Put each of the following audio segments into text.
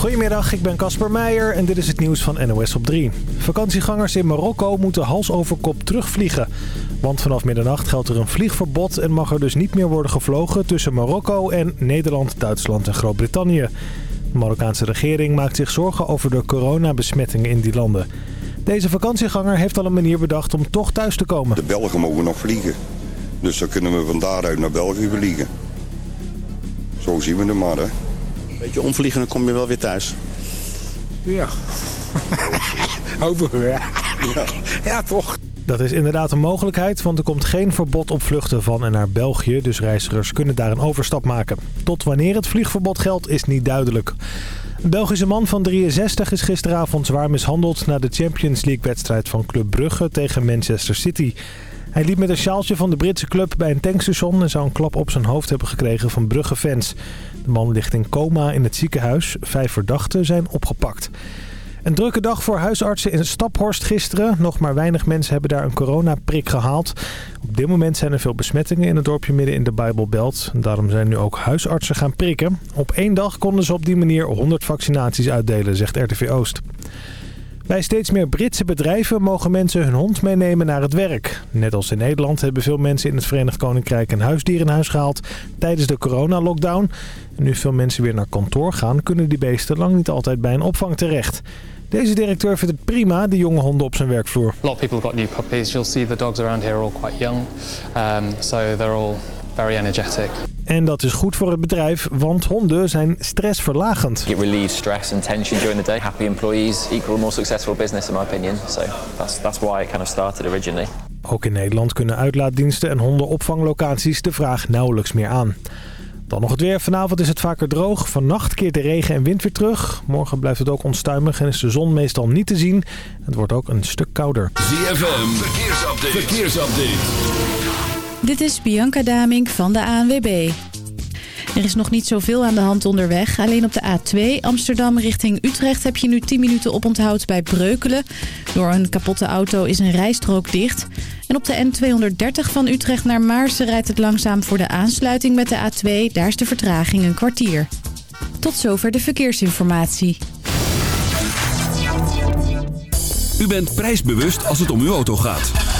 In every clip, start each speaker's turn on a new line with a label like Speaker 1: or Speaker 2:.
Speaker 1: Goedemiddag, ik ben Casper Meijer en dit is het nieuws van NOS op 3. Vakantiegangers in Marokko moeten hals over kop terugvliegen. Want vanaf middernacht geldt er een vliegverbod en mag er dus niet meer worden gevlogen tussen Marokko en Nederland, Duitsland en Groot-Brittannië. De Marokkaanse regering maakt zich zorgen over de coronabesmettingen in die landen. Deze vakantieganger heeft al een manier bedacht om toch thuis te komen.
Speaker 2: De Belgen mogen nog vliegen. Dus dan kunnen we van daaruit naar België vliegen. Zo zien we het maar, hè.
Speaker 3: Beetje omvliegen, dan kom je wel weer thuis.
Speaker 4: Ja. Over, ja. ja, toch.
Speaker 1: Dat is inderdaad een mogelijkheid, want er komt geen verbod op vluchten van en naar België. Dus reizigers kunnen daar een overstap maken. Tot wanneer het vliegverbod geldt is niet duidelijk. Een Belgische man van 63 is gisteravond zwaar mishandeld... na de Champions League-wedstrijd van Club Brugge tegen Manchester City. Hij liep met een sjaaltje van de Britse club bij een tankstation... en zou een klap op zijn hoofd hebben gekregen van Brugge-fans. Man ligt in coma in het ziekenhuis. Vijf verdachten zijn opgepakt. Een drukke dag voor huisartsen in Staphorst gisteren. Nog maar weinig mensen hebben daar een coronaprik gehaald. Op dit moment zijn er veel besmettingen in het dorpje midden in de Bijbelbelt. Daarom zijn nu ook huisartsen gaan prikken. Op één dag konden ze op die manier 100 vaccinaties uitdelen, zegt RTV Oost. Bij steeds meer Britse bedrijven mogen mensen hun hond meenemen naar het werk. Net als in Nederland hebben veel mensen in het Verenigd Koninkrijk een huisdier in huis gehaald tijdens de coronalockdown. Nu veel mensen weer naar kantoor gaan, kunnen die beesten lang niet altijd bij een opvang terecht. Deze directeur vindt het prima, de jonge honden op zijn werkvloer.
Speaker 5: A lot of people got new puppies. You'll see the dogs around here are all quite young. Um, so they're all very energetic.
Speaker 1: En dat is goed voor het bedrijf, want honden zijn stressverlagend.
Speaker 6: It relieves stress and tension during the day. Happy employees equal more successful business in my opinion. So that's, that's why it kind of started originally.
Speaker 1: Ook in Nederland kunnen uitlaatdiensten en hondenopvanglocaties de vraag nauwelijks meer aan. Dan nog het weer. Vanavond is het vaker droog. Vannacht keert de regen en wind weer terug. Morgen blijft het ook onstuimig en is de zon meestal niet te zien. Het wordt ook een stuk kouder.
Speaker 7: ZFM, verkeersupdate. verkeersupdate.
Speaker 8: Dit is Bianca Damink van de ANWB. Er is nog niet zoveel aan de hand onderweg. Alleen op de A2 Amsterdam richting Utrecht heb je nu 10 minuten oponthoud bij Breukelen. Door een kapotte auto is een rijstrook dicht. En op de N230 van Utrecht naar Maarsen rijdt het langzaam voor de aansluiting met de A2. Daar is de vertraging een kwartier. Tot zover de verkeersinformatie.
Speaker 7: U bent prijsbewust als het om uw auto gaat.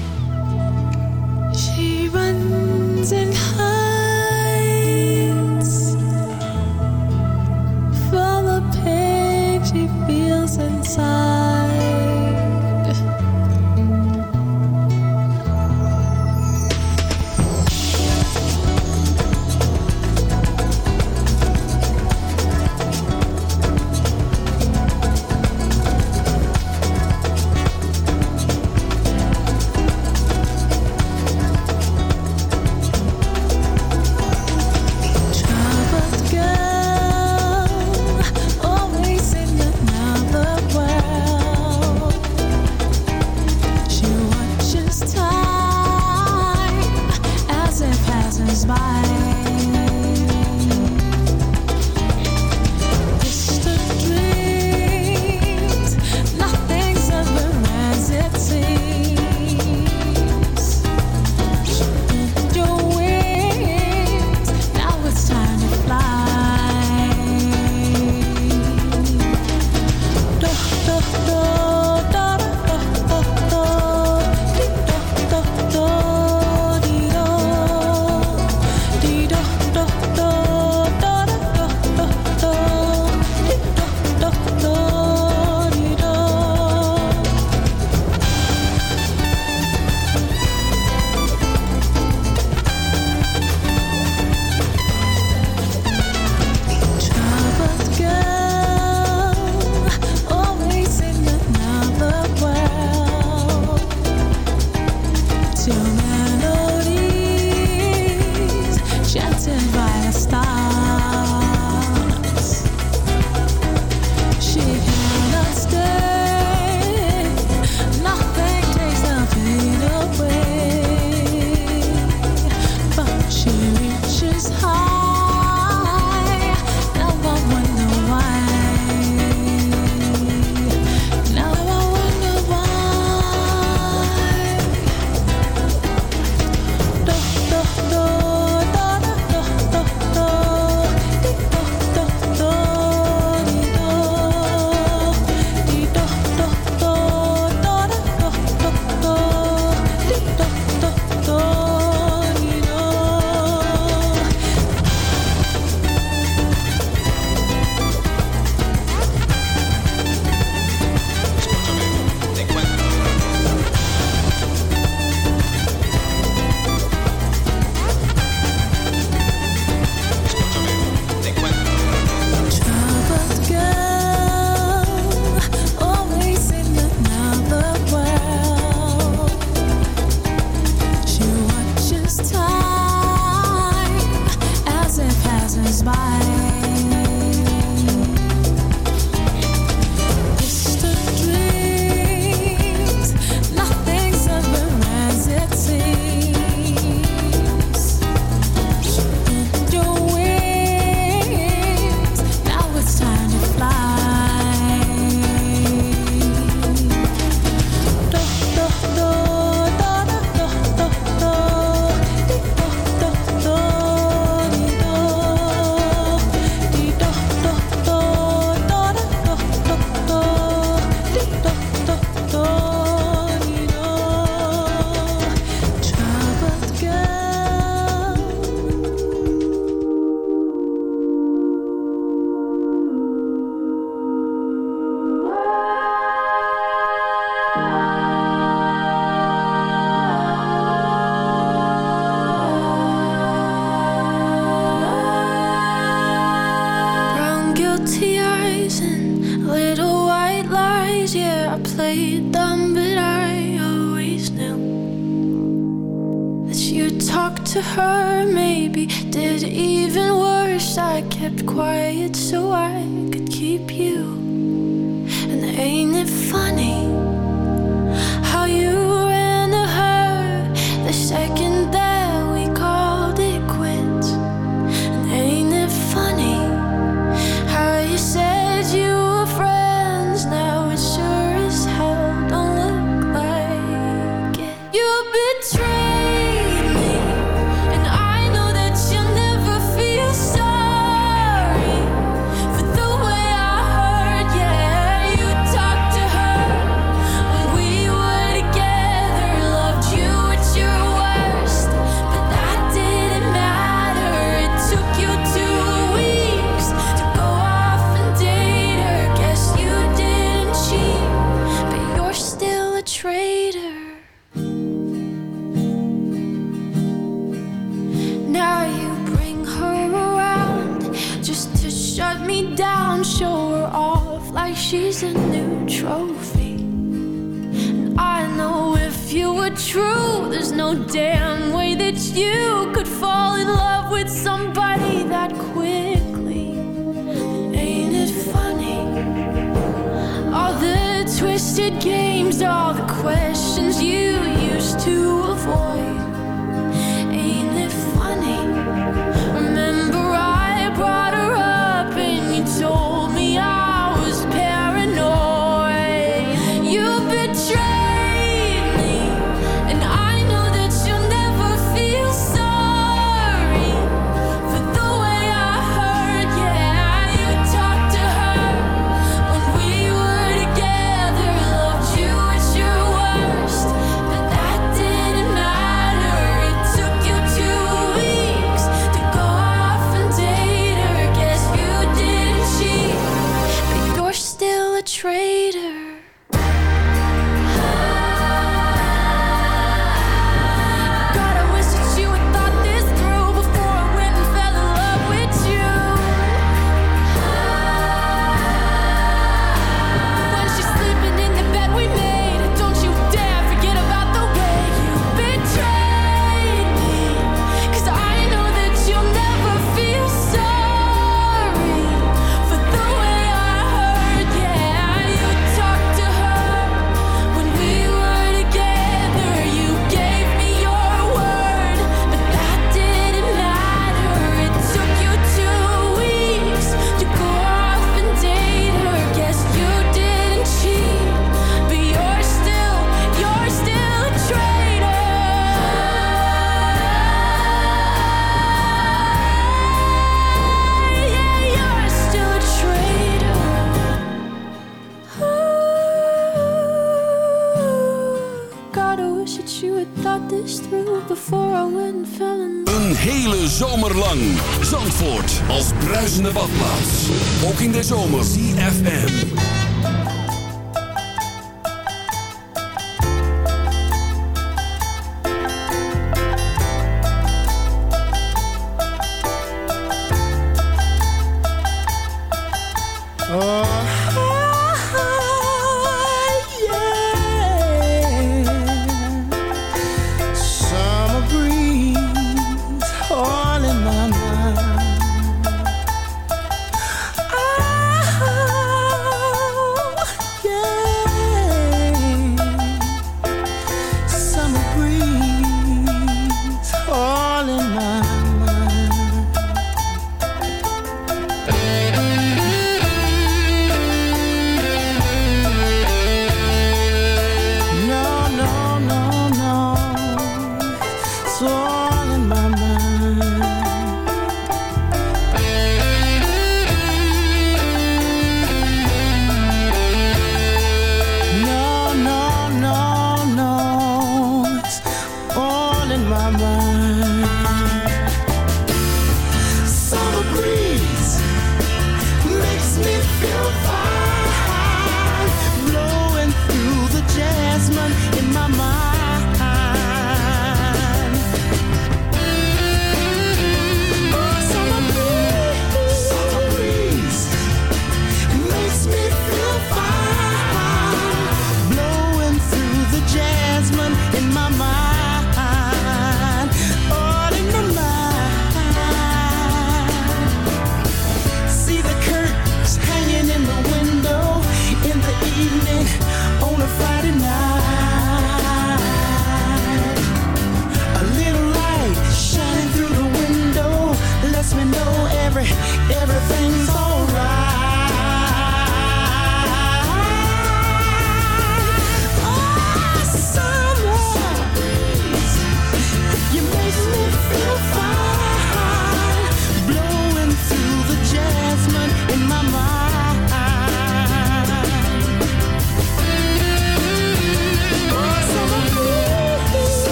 Speaker 9: wish that you had thought this through before I went and fell in love.
Speaker 10: Een hele zomer lang. Zandvoort als bruisende badplaats. Ook in de zomer. CFM.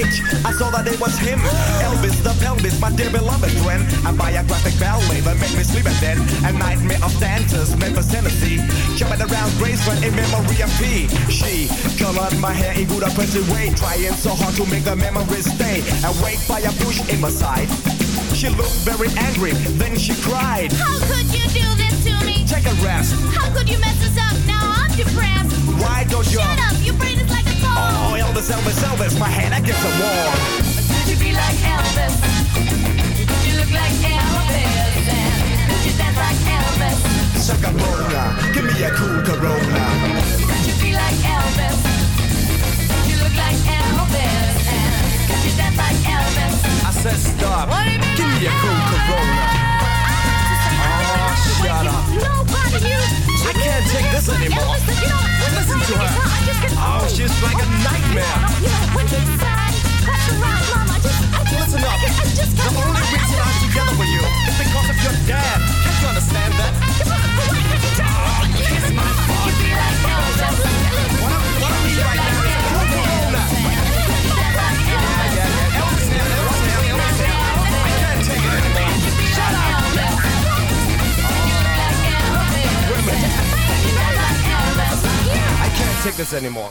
Speaker 11: Stage, I saw that it was him. Elvis the pelvis, my dear beloved friend. A biographic ballet that made me sleep at then. A nightmare of dancers, Memphis, Tennessee. Jumping around Graceland in memory of P. She colored my hair in good oppressive way. Trying so hard to make the memories stay. Awake by a bush in my side. She looked very angry, then she cried.
Speaker 12: How could you do this to me?
Speaker 11: Take a rest.
Speaker 12: How could you mess us up? Now I'm depressed.
Speaker 11: Why don't you?
Speaker 12: Shut up, your brain is like.
Speaker 11: Oh, Elvis, Elvis, Elvis, my hand against the wall.
Speaker 12: Could you be like Elvis? Could you look like Elvis? And could you dance like Elvis?
Speaker 11: Shaka Bona, give me a cool Corona.
Speaker 12: Could you be like Elvis? Could you look like Elvis? And could you dance like Elvis?
Speaker 11: I said stop.
Speaker 12: What do you mean
Speaker 11: Give me a cool Corona. Oh, shut up.
Speaker 12: Nobody you.
Speaker 11: I can't take this anymore. Listen to her. Oh, she's like a nightmare. Listen up. The only reason I'm together with you is because of your dad. Can't you understand that? Oh, my. Take this anymore.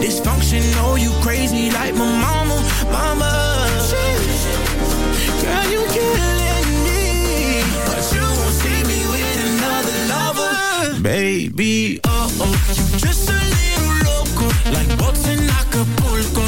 Speaker 13: Dysfunctional, you crazy like my mama, mama. Girl, you killing me, but you won't see me with another lover, baby. Oh oh, you just a little loco, like boats in Acapulco.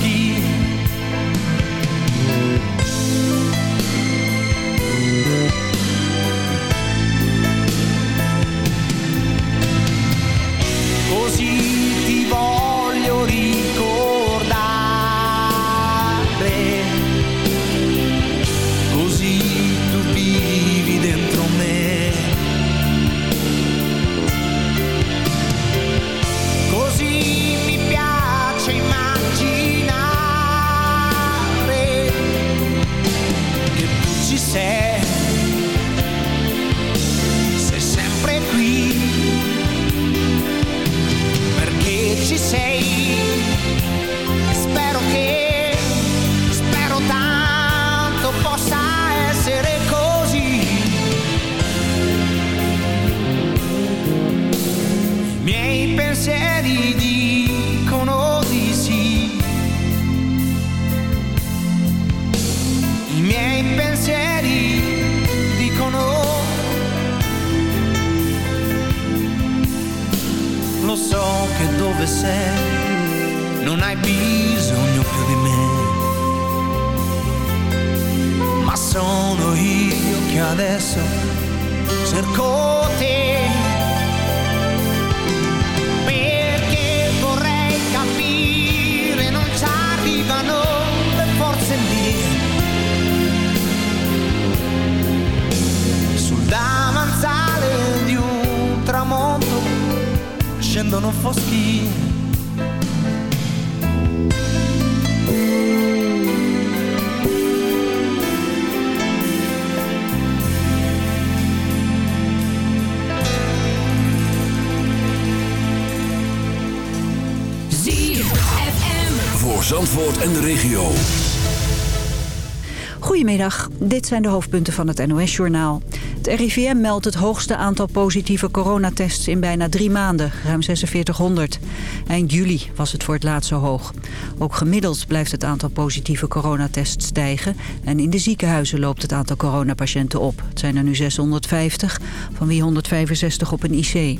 Speaker 14: dit zijn de hoofdpunten van het NOS-journaal. Het RIVM meldt het hoogste aantal positieve coronatests in bijna drie maanden, ruim 4600. Eind juli was het voor het laatst zo hoog. Ook gemiddeld blijft het aantal positieve coronatests stijgen... en in de ziekenhuizen loopt het aantal coronapatiënten op. Het zijn er nu 650, van wie 165 op een IC.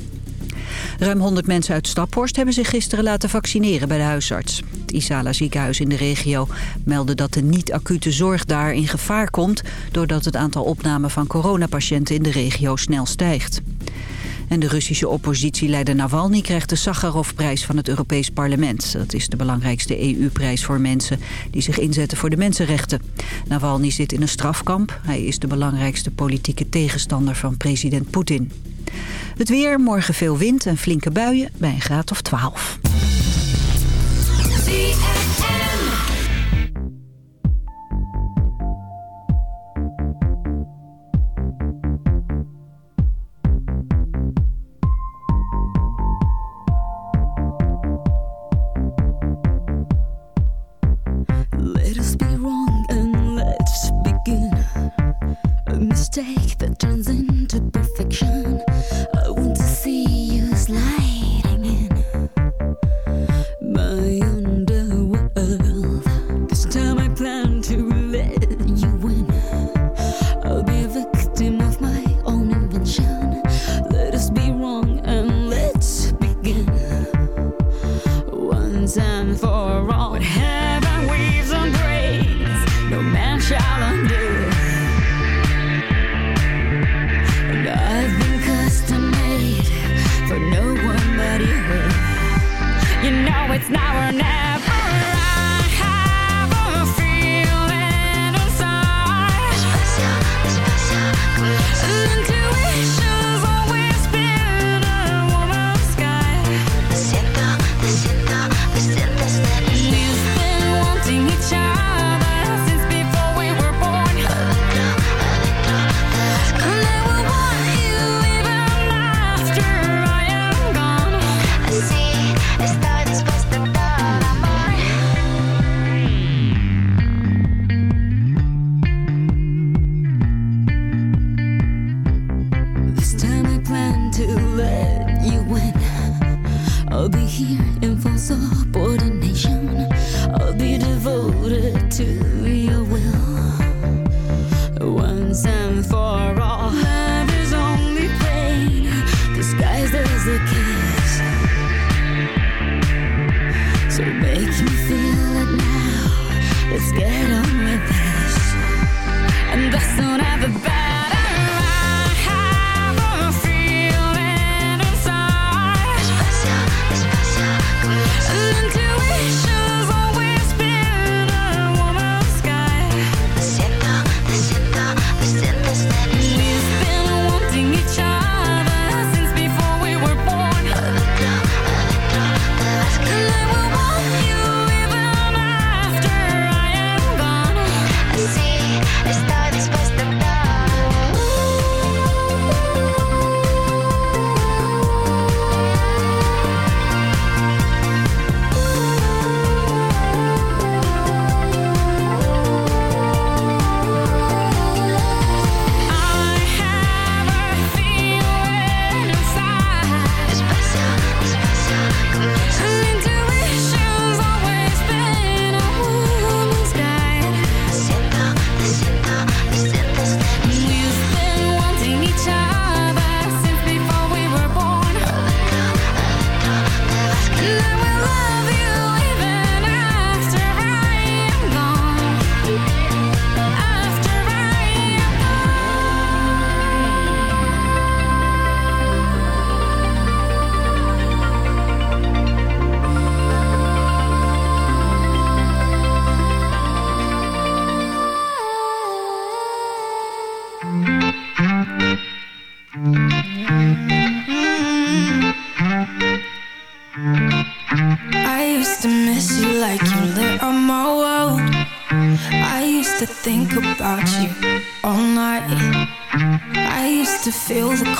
Speaker 14: Ruim 100 mensen uit Staphorst hebben zich gisteren laten vaccineren bij de huisarts. Het Isala ziekenhuis in de regio meldde dat de niet-acute zorg daar in gevaar komt... doordat het aantal opnamen van coronapatiënten in de regio snel stijgt. En de Russische oppositieleider Navalny krijgt de Sakharovprijs van het Europees Parlement. Dat is de belangrijkste EU-prijs voor mensen die zich inzetten voor de mensenrechten. Navalny zit in een strafkamp. Hij is de belangrijkste politieke tegenstander van president Poetin. Het weer, morgen veel wind en flinke buien bij een graad of 12.
Speaker 15: I'll be here in full subordination. I'll be devoted to your will. Once and for all, love is only pain disguised as a kiss. So make me feel it now. Let's get